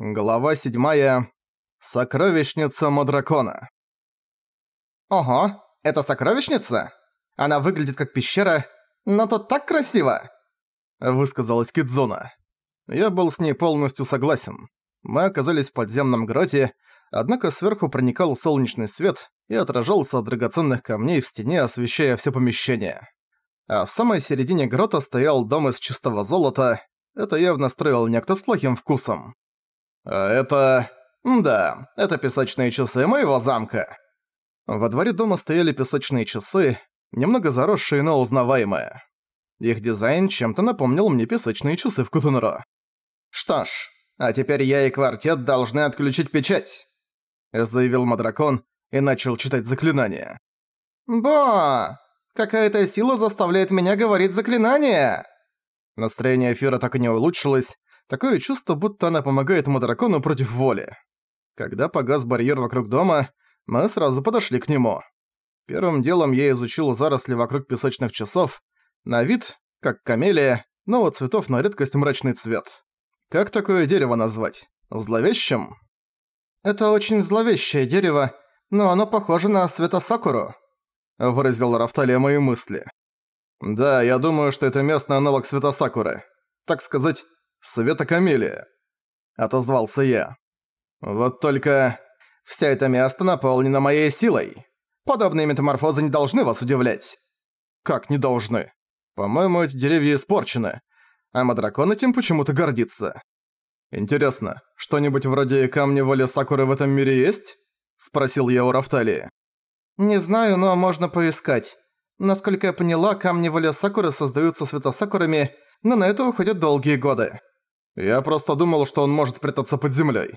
Глава 7. Сокровищница Мадракона. «Ого, это сокровищница? Она выглядит как пещера, но тут так красиво!» Высказалась Кидзона. Я был с ней полностью согласен. Мы оказались в подземном гроте, однако сверху проникал солнечный свет и отражался от драгоценных камней в стене, освещая все помещение. А в самой середине грота стоял дом из чистого золота. Это явно строил некто с плохим вкусом. А это... Да, это песочные часы моего замка. Во дворе дома стояли песочные часы, немного заросшие, но узнаваемые. Их дизайн чем-то напомнил мне песочные часы в Кутунро. «Что ж, а теперь я и квартет должны отключить печать», заявил Мадракон и начал читать заклинание. «Бо! Какая-то сила заставляет меня говорить заклинание!» Настроение Фира так и не улучшилось, Такое чувство, будто она помогает ему дракону против воли. Когда погас барьер вокруг дома, мы сразу подошли к нему. Первым делом я изучил заросли вокруг песочных часов. На вид, как камелия, но у цветов на редкость мрачный цвет. Как такое дерево назвать? Зловещим? «Это очень зловещее дерево, но оно похоже на светосакуру», — выразил Рафталия мои мысли. «Да, я думаю, что это местный аналог светосакуры. Так сказать, Света Камелия», — отозвался я. «Вот только вся это место наполнено моей силой. Подобные метаморфозы не должны вас удивлять». «Как не должны? По-моему, эти деревья испорчены, а Мадракон этим почему-то гордится». «Интересно, что-нибудь вроде камня воли Сакуры в этом мире есть?» — спросил я у Рафталии. «Не знаю, но можно поискать. Насколько я поняла, камни воли Сакуры создаются светосакурами, но на это уходят долгие годы. Я просто думал, что он может прятаться под землей.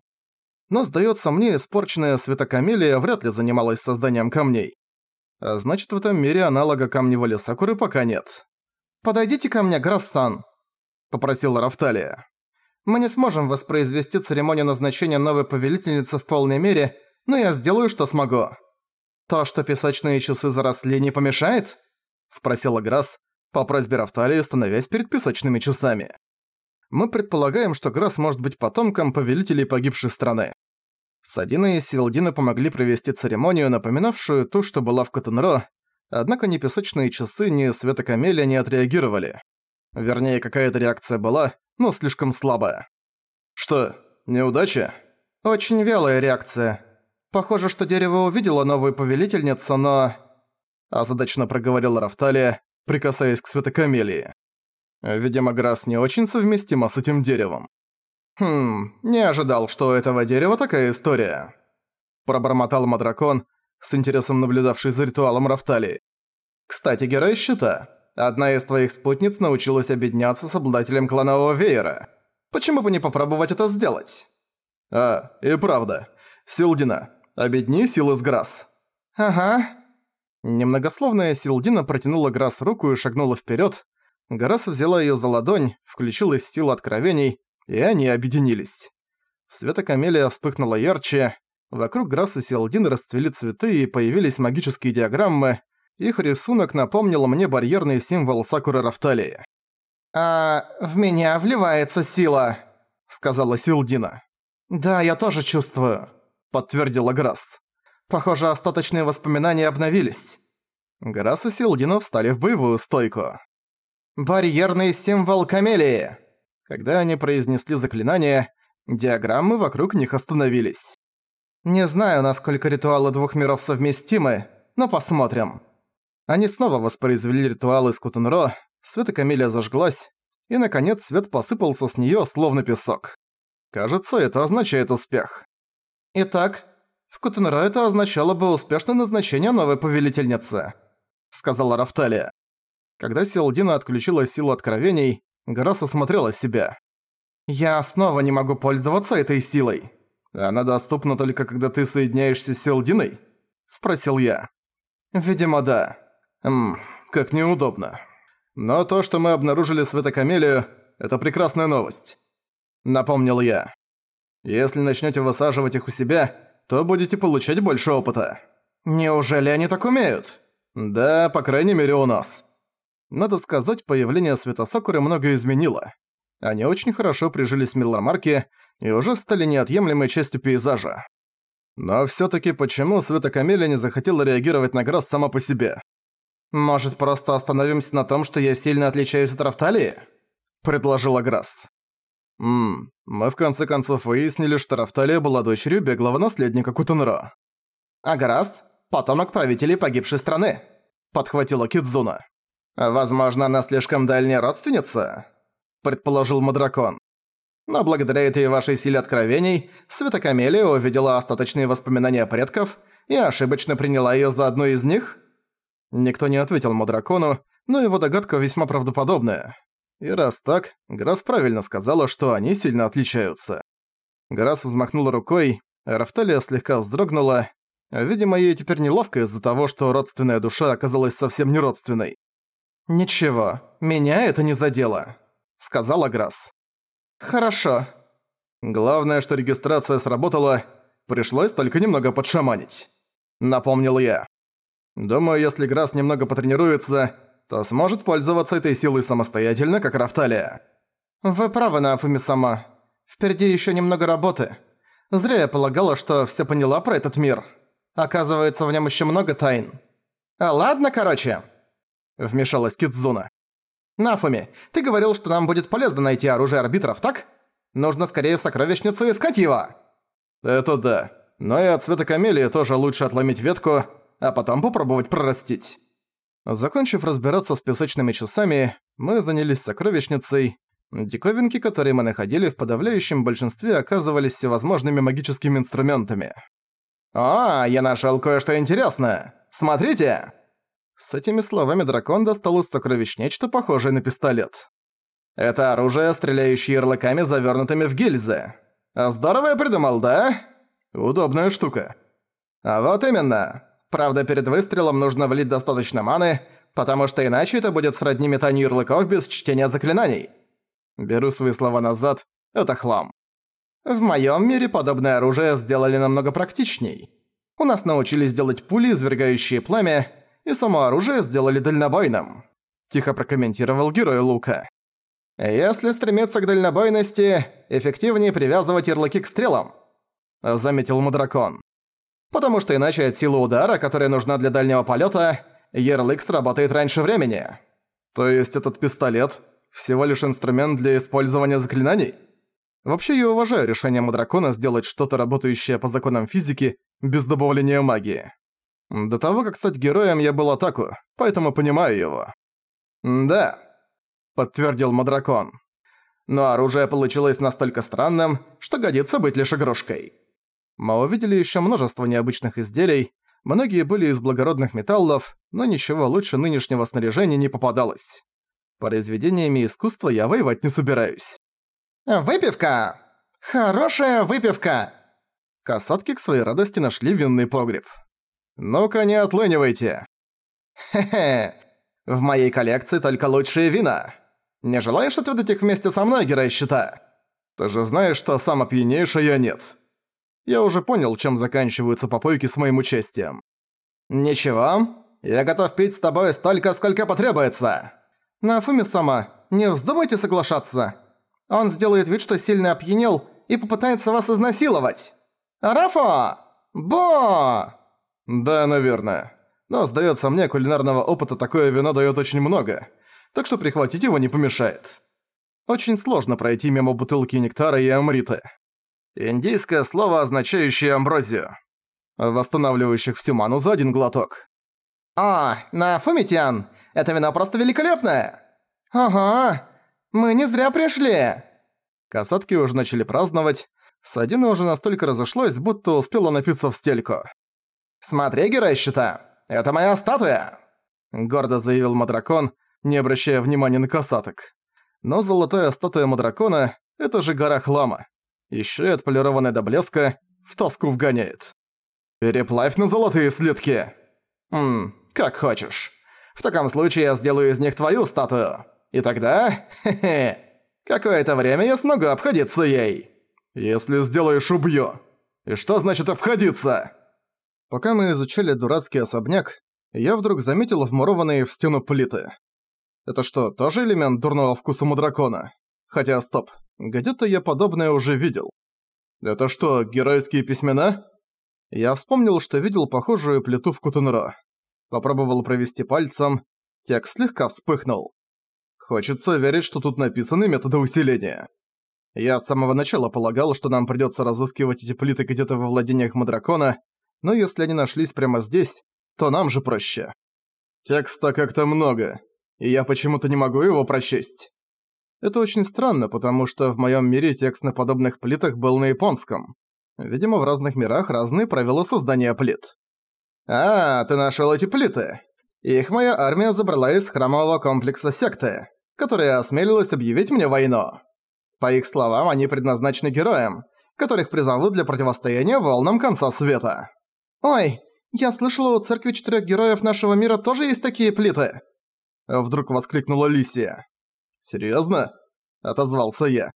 Но, сдается мне, испорченная светокамелия вряд ли занималась созданием камней. А значит, в этом мире аналога камневоли Сакуры пока нет. «Подойдите ко мне, Грассан», — попросила Рафталия. «Мы не сможем воспроизвести церемонию назначения новой повелительницы в полной мере, но я сделаю, что смогу». «То, что песочные часы заросли, не помешает?» — спросила Грасс, по просьбе Рафталии, становясь перед песочными часами мы предполагаем, что Грасс может быть потомком повелителей погибшей страны. Садина и Силдина помогли провести церемонию, напоминавшую ту, что была в Котенро, однако ни песочные часы, ни Светокамелия не отреагировали. Вернее, какая-то реакция была, но слишком слабая. «Что, неудача?» «Очень вялая реакция. Похоже, что дерево увидело новую повелительницу, но...» Озадачно проговорила Рафталия, прикасаясь к Светокамелии. Видимо, Грасс не очень совместима с этим деревом. «Хм, не ожидал, что у этого дерева такая история», – пробормотал Мадракон, с интересом наблюдавший за ритуалом Рафталии. «Кстати, герой щита, одна из твоих спутниц научилась объединяться с обладателем кланового веера. Почему бы не попробовать это сделать?» «А, и правда. Силдина, объедини силы с Грасс». «Ага». Немногословная Силдина протянула Грасс руку и шагнула вперед, Гарас взяла её за ладонь, включилась сила откровений, и они объединились. Светокамелия вспыхнула ярче, вокруг Грасс и Сиалдин расцвели цветы и появились магические диаграммы, их рисунок напомнил мне барьерный символ Сакуры Рафталии. «А в меня вливается сила», — сказала Силдина. «Да, я тоже чувствую», — подтвердила Грасс. «Похоже, остаточные воспоминания обновились». Грасс и Силдина встали в боевую стойку. Барьерный символ камелии!» Когда они произнесли заклинание, диаграммы вокруг них остановились. «Не знаю, насколько ритуалы двух миров совместимы, но посмотрим». Они снова воспроизвели ритуал из Кутенро, светокамелия зажглась, и, наконец, свет посыпался с неё, словно песок. Кажется, это означает успех. «Итак, в Кутенро это означало бы успешное назначение новой повелительницы», — сказала Рафталия. Когда Силдина отключила силу откровений, Гарас осмотрела себя. «Я снова не могу пользоваться этой силой. Она доступна только когда ты соединяешься с Силдиной?» – спросил я. «Видимо, да. Ммм, как неудобно. Но то, что мы обнаружили Светокамелию, это прекрасная новость», – напомнил я. «Если начнете высаживать их у себя, то будете получать больше опыта». «Неужели они так умеют?» «Да, по крайней мере у нас». Надо сказать, появление Светосакуры много изменило. Они очень хорошо прижились в Миллармарке и уже стали неотъемлемой частью пейзажа. Но всё-таки почему Света Камеля не захотела реагировать на Грасс сама по себе? «Может, просто остановимся на том, что я сильно отличаюсь от Рафталии?» – предложила Грасс. «Ммм, мы в конце концов выяснили, что Рафталия была дочерью беглого наследника Кутунра». «А Грасс – потомок правителей погибшей страны», – подхватила Кидзуна. «Возможно, она слишком дальняя родственница?» – предположил Мадракон. «Но благодаря этой вашей силе откровений, Светокамелия увидела остаточные воспоминания предков и ошибочно приняла её за одну из них?» Никто не ответил Мадракону, но его догадка весьма правдоподобная. И раз так, Грас правильно сказала, что они сильно отличаются. Грас взмахнула рукой, Рафталия слегка вздрогнула. Видимо, ей теперь неловко из-за того, что родственная душа оказалась совсем не родственной. «Ничего, меня это не задело», — сказала Грас. «Хорошо». Главное, что регистрация сработала, пришлось только немного подшаманить. Напомнил я. Думаю, если Грас немного потренируется, то сможет пользоваться этой силой самостоятельно, как Рафталия. Вы правы, Нафуми сама. Впереди еще немного работы. Зря я полагала, что все поняла про этот мир. Оказывается, в нем еще много тайн. Ладно, короче. Вмешалась Кидзуна. Нафуми, ты говорил, что нам будет полезно найти оружие арбитров, так? Нужно скорее в сокровищницу искать его. Это да. Но и от цвета камелии тоже лучше отломить ветку, а потом попробовать прорастить. Закончив разбираться с песочными часами, мы занялись сокровищницей. Диковинки, которые мы находили в подавляющем большинстве, оказывались всевозможными магическими инструментами. «О, я нашёл кое-что интересное! Смотрите!» С этими словами дракон достал из сокровищ нечто похожее на пистолет. «Это оружие, стреляющее ярлыками, завёрнутыми в гильзы. Здорово я придумал, да?» «Удобная штука». «А вот именно. Правда, перед выстрелом нужно влить достаточно маны, потому что иначе это будет сродни метанию ярлыков без чтения заклинаний. Беру свои слова назад, это хлам. В моем мире подобное оружие сделали намного практичней. У нас научились делать пули, извергающие пламя, и само оружие сделали дальнобойным. Тихо прокомментировал герой Лука. Если стремиться к дальнобойности, эффективнее привязывать ярлыки к стрелам, заметил Мудракон. Потому что иначе от силы удара, которая нужна для дальнего полета, ярлык сработает раньше времени. То есть этот пистолет всего лишь инструмент для использования заклинаний? Вообще я уважаю решение Мадракона сделать что-то работающее по законам физики без добавления магии. До того, как стать героем, я был атаку, поэтому понимаю его. «Да», — подтвердил Мадракон. «Но оружие получилось настолько странным, что годится быть лишь игрушкой». Мы увидели еще множество необычных изделий, многие были из благородных металлов, но ничего лучше нынешнего снаряжения не попадалось. Произведениями искусства я воевать не собираюсь. «Выпивка! Хорошая выпивка!» Касатки к своей радости нашли винный погреб. «Ну-ка не отлынивайте!» «Хе-хе! В моей коллекции только лучшие вина! Не желаешь отведать их вместе со мной, герой щита?» «Ты же знаешь, что сам опьянейший я нет!» Я уже понял, чем заканчиваются попойки с моим участием. «Ничего, я готов пить с тобой столько, сколько потребуется. Нафуми сама, не вздумайте соглашаться. Он сделает вид, что сильно опьянел и попытается вас изнасиловать. Рафа! Бо!» «Да, наверное. Но, сдается мне, кулинарного опыта такое вино дает очень много, так что прихватить его не помешает. Очень сложно пройти мимо бутылки нектара и амрита. Индийское слово, означающее амброзию. Восстанавливающих всю ману за один глоток. «О, на Фумитян! Это вино просто великолепное!» «Ага, мы не зря пришли!» Касатки уже начали праздновать. Садина уже настолько разошлось, будто успела напиться в стельку. «Смотри, герой щита! Это моя статуя!» Гордо заявил Мадракон, не обращая внимания на касаток. Но золотая статуя Мадракона — это же гора хлама еще и отполированная до блеска, в тоску вгоняет. Переплавь на золотые слитки. Ммм, как хочешь. В таком случае я сделаю из них твою статую. И тогда, хе-хе, какое-то время я смогу обходиться ей. Если сделаешь, убью. И что значит обходиться? Пока мы изучали дурацкий особняк, я вдруг заметил вмурованные в стену плиты. Это что, тоже элемент дурного вкуса дракона? Хотя, стоп, где-то я подобное уже видел. Это что, геройские письмена? Я вспомнил, что видел похожую плиту в Кутенро. Попробовал провести пальцем, текст слегка вспыхнул. Хочется верить, что тут написаны методы усиления. Я с самого начала полагал, что нам придётся разыскивать эти плиты где-то во владениях Мадракона, но если они нашлись прямо здесь, то нам же проще. Текста как-то много, и я почему-то не могу его прочесть. Это очень странно, потому что в моем мире текст на подобных плитах был на японском. Видимо, в разных мирах разные правила создания плит. «А, ты нашел эти плиты. Их моя армия забрала из храмового комплекса секты, которая осмелилась объявить мне войну. По их словам, они предназначены героям, которых призовут для противостояния волнам конца света. «Ой, я слышала, у церкви четырех героев нашего мира тоже есть такие плиты!» Вдруг воскликнула Лисия. «Серьёзно?» – отозвался я.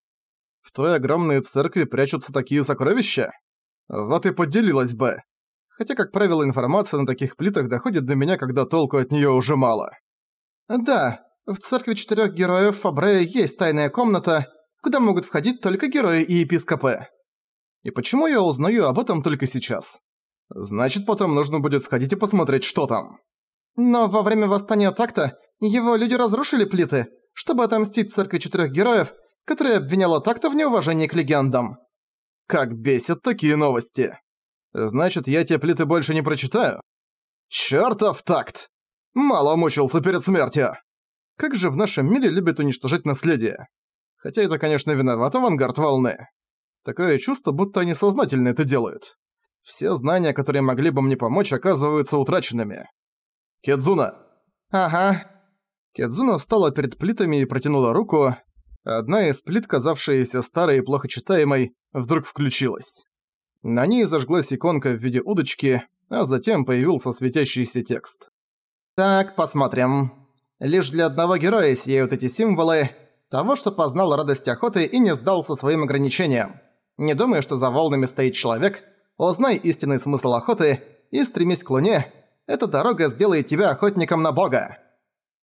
«В той огромной церкви прячутся такие сокровища? Вот и поделилась бы. Хотя, как правило, информация на таких плитах доходит до меня, когда толку от неё уже мало». «Да, в церкви четырёх героев Фабрея есть тайная комната, куда могут входить только герои и епископы. И почему я узнаю об этом только сейчас? Значит, потом нужно будет сходить и посмотреть, что там. Но во время восстания Такта его люди разрушили плиты, чтобы отомстить церкви четырех героев, которая обвиняла Такта в неуважении к легендам. Как бесят такие новости. Значит, я те плиты больше не прочитаю? Чёртов такт! Мало мучился перед смертью. Как же в нашем мире любят уничтожать наследие. Хотя это, конечно, виноват авангард волны. Такое чувство, будто они сознательно это делают. Все знания, которые могли бы мне помочь, оказываются утраченными. Кедзуна. Ага. Кедзуна встала перед плитами и протянула руку. Одна из плит, казавшаяся старой и плохо читаемой, вдруг включилась. На ней зажглась иконка в виде удочки, а затем появился светящийся текст. «Так, посмотрим. Лишь для одного героя сияют эти символы, того, что познал радость охоты и не сдался своим ограничениям. Не думай, что за волнами стоит человек, узнай истинный смысл охоты и стремись к луне, эта дорога сделает тебя охотником на бога».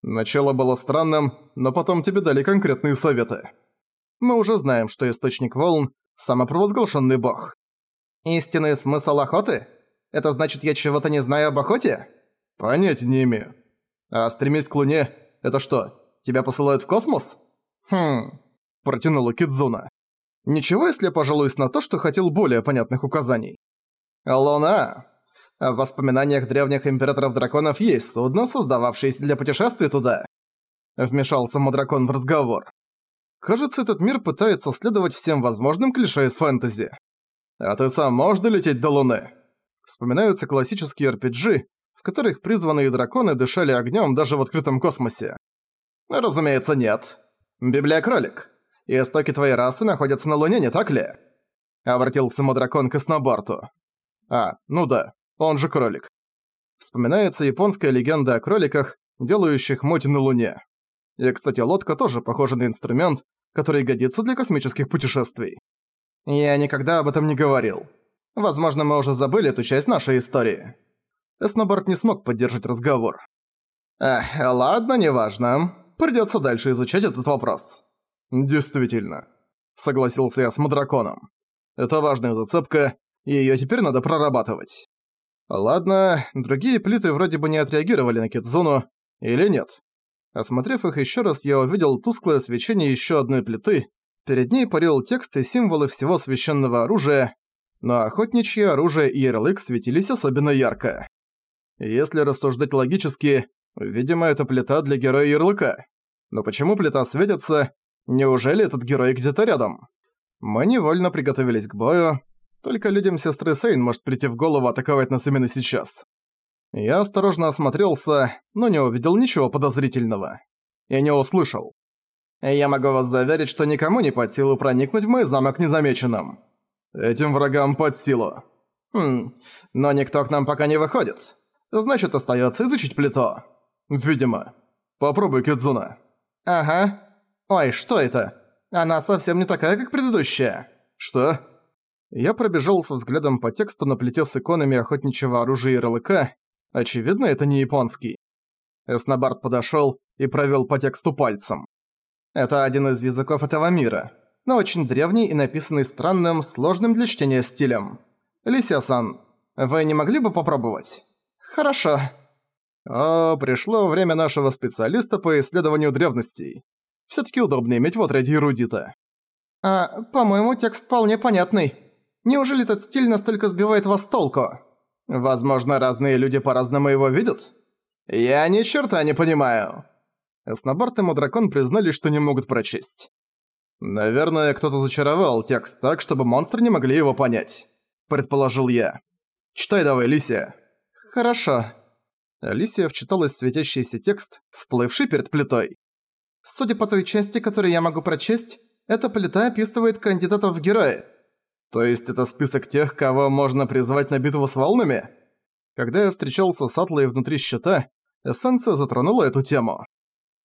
Начало было странным, но потом тебе дали конкретные советы. Мы уже знаем, что источник волн – самопровозглашенный бог. Истинный смысл охоты? Это значит, я чего-то не знаю об охоте? Понятия не имею. А стремись к луне – это что, тебя посылают в космос? Хм, протянула Кидзуна. Ничего, если я пожалуюсь на то, что хотел более понятных указаний. Луна. В воспоминаниях древних императоров-драконов есть судно, создававшееся для путешествий туда. Вмешался Мадракон в разговор. Кажется, этот мир пытается следовать всем возможным клише из фэнтези. А ты сам можешь долететь до Луны? Вспоминаются классические RPG, в которых призванные драконы дышали огнем даже в открытом космосе. Разумеется, нет. Библия-кролик. Истоки твоей расы находятся на Луне, не так ли?» Обратился Мадракон к Эснобарту. «А, ну да, он же кролик». Вспоминается японская легенда о кроликах, делающих моти на Луне. И, кстати, лодка тоже похожа на инструмент, который годится для космических путешествий. Я никогда об этом не говорил. Возможно, мы уже забыли эту часть нашей истории. Эснобарт не смог поддержать разговор. Эх, ладно, неважно. Придётся дальше изучать этот вопрос. «Действительно», — согласился я с Мадраконом. «Это важная зацепка, и её теперь надо прорабатывать». Ладно, другие плиты вроде бы не отреагировали на Китзуну, или нет. Осмотрев их ещё раз, я увидел тусклое свечение ещё одной плиты. Перед ней парил текст и символы всего священного оружия, но охотничье оружие и ярлык светились особенно ярко. Если рассуждать логически, видимо, это плита для героя ярлыка. Но почему плита светится, Неужели этот герой где-то рядом? Мы невольно приготовились к бою. Только людям сестры Сейн может прийти в голову атаковать нас именно сейчас. Я осторожно осмотрелся, но не увидел ничего подозрительного. И не услышал. Я могу вас заверить, что никому не под силу проникнуть в мой замок незамеченным. Этим врагам под силу. Хм, но никто к нам пока не выходит. Значит, остается изучить плито. Видимо. Попробуй, Кидзуна. Ага. «Ой, что это? Она совсем не такая, как предыдущая». «Что?» Я пробежался взглядом по тексту на плите с иконами охотничьего оружия и ярлыка. Очевидно, это не японский. Эснобард подошёл и провёл по тексту пальцем. Это один из языков этого мира, но очень древний и написанный странным, сложным для чтения стилем. Лисия-сан, вы не могли бы попробовать? Хорошо. О, пришло время нашего специалиста по исследованию древностей. Всё-таки удобно иметь в отряде эрудита. А, по-моему, текст вполне понятный. Неужели этот стиль настолько сбивает вас с толку? Возможно, разные люди по-разному его видят? Я ни черта не понимаю. Эснобарт и Мудракон признали, что не могут прочесть. Наверное, кто-то зачаровал текст так, чтобы монстры не могли его понять. Предположил я. Читай давай, Лисия. Хорошо. Алисия вчиталась в светящийся текст, всплывший перед плитой. Судя по той части, которую я могу прочесть, эта плита описывает кандидатов в герои. То есть это список тех, кого можно призвать на битву с волнами? Когда я встречался с Атлой внутри щита, эссенция затронула эту тему.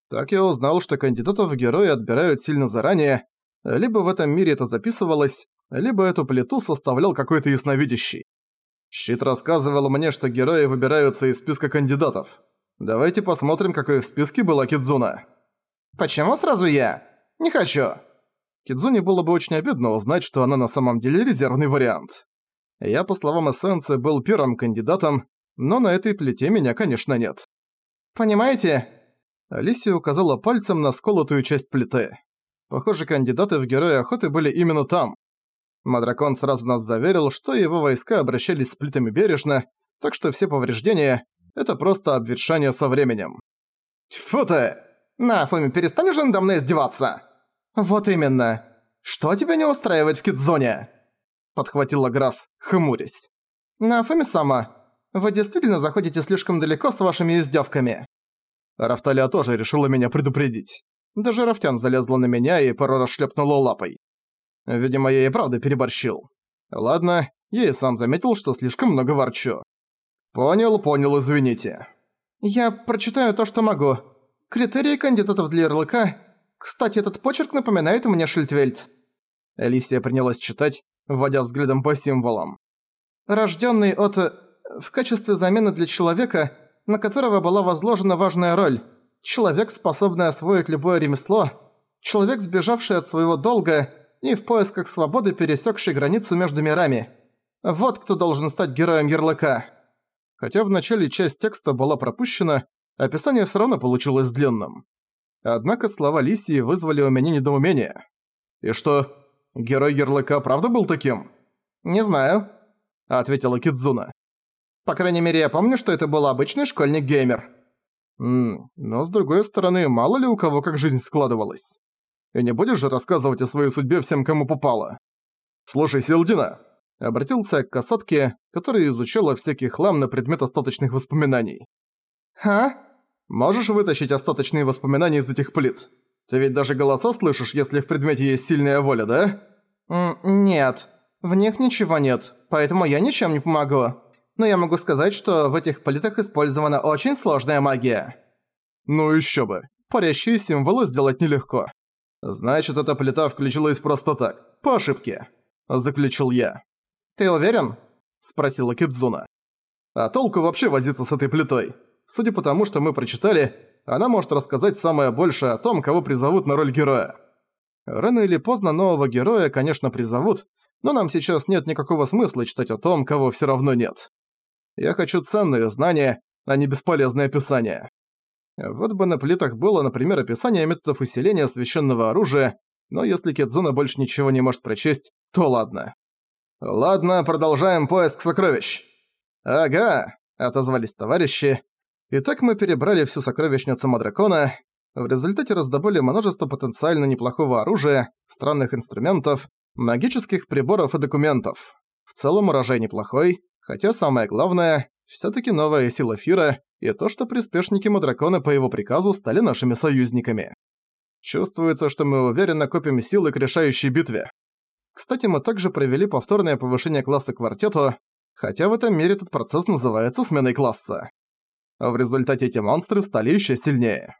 Так я узнал, что кандидатов в герои отбирают сильно заранее, либо в этом мире это записывалось, либо эту плиту составлял какой-то ясновидящий. Щит рассказывал мне, что герои выбираются из списка кандидатов. Давайте посмотрим, какой в списке была Кидзуна. Почему сразу я? Не хочу. Кидзуне было бы очень обидно узнать, что она на самом деле резервный вариант. Я, по словам эссенции, был первым кандидатом, но на этой плите меня, конечно, нет. Понимаете? Алисия указала пальцем на сколотую часть плиты. Похоже, кандидаты в герои охоты были именно там. Мадракон сразу нас заверил, что его войска обращались с плитами бережно, так что все повреждения — это просто обветшание со временем. «Тьфу ты! На, Фоми, перестанешь надо мной издеваться?» «Вот именно. Что тебя не устраивает в Кидзоне?» Подхватила Грасс, хмурясь. «На, Фоми сама, вы действительно заходите слишком далеко с вашими издевками. Рафталия тоже решила меня предупредить. Даже Рафтян залезла на меня и пару раз шлепнула лапой. Видимо, я и правда переборщил. Ладно, я и сам заметил, что слишком много ворчу. Понял, понял, извините. Я прочитаю то, что могу. Критерии кандидатов для ярлыка. Кстати, этот почерк напоминает мне Шильдвельд. Элисия принялась читать, вводя взглядом по символам. Рождённый от... В качестве замены для человека, на которого была возложена важная роль. Человек, способный освоить любое ремесло. Человек, сбежавший от своего долга и в поисках свободы пересекший границу между мирами. Вот кто должен стать героем ярлыка. Хотя в начале часть текста была пропущена, описание все равно получилось длинным. Однако слова Лисии вызвали у меня недоумение. «И что, герой ярлыка правда был таким?» «Не знаю», — ответила Кидзуна. «По крайней мере, я помню, что это был обычный школьник-геймер». «Ммм, но с другой стороны, мало ли у кого как жизнь складывалась. И не будешь же рассказывать о своей судьбе всем, кому попало? Слушай, Селдина, обратился к касатке, которая изучала всякий хлам на предмет остаточных воспоминаний. «Ха? Можешь вытащить остаточные воспоминания из этих плит? Ты ведь даже голоса слышишь, если в предмете есть сильная воля, да?» М «Нет, в них ничего нет, поэтому я ничем не помогу. Но я могу сказать, что в этих плитах использована очень сложная магия». «Ну ещё бы, парящие символы сделать нелегко. «Значит, эта плита включилась просто так, по ошибке», – заключил я. «Ты уверен?» – спросила Кидзуна. «А толку вообще возиться с этой плитой? Судя по тому, что мы прочитали, она может рассказать самое большее о том, кого призовут на роль героя. Рано или поздно нового героя, конечно, призовут, но нам сейчас нет никакого смысла читать о том, кого все равно нет. Я хочу ценные знания, а не бесполезное описание. Вот бы на плитах было, например, описание методов усиления священного оружия, но если Кедзуна больше ничего не может прочесть, то ладно. «Ладно, продолжаем поиск сокровищ». «Ага», — отозвались товарищи. Итак, мы перебрали всю сокровищницу Мадракона, в результате раздобыли множество потенциально неплохого оружия, странных инструментов, магических приборов и документов. В целом урожай неплохой, хотя самое главное, всё-таки новая сила Фира и то, что приспешники Мадракона по его приказу стали нашими союзниками. Чувствуется, что мы уверенно копим силы к решающей битве. Кстати, мы также провели повторное повышение класса квартету, хотя в этом мире этот процесс называется сменой класса. В результате эти монстры стали еще сильнее.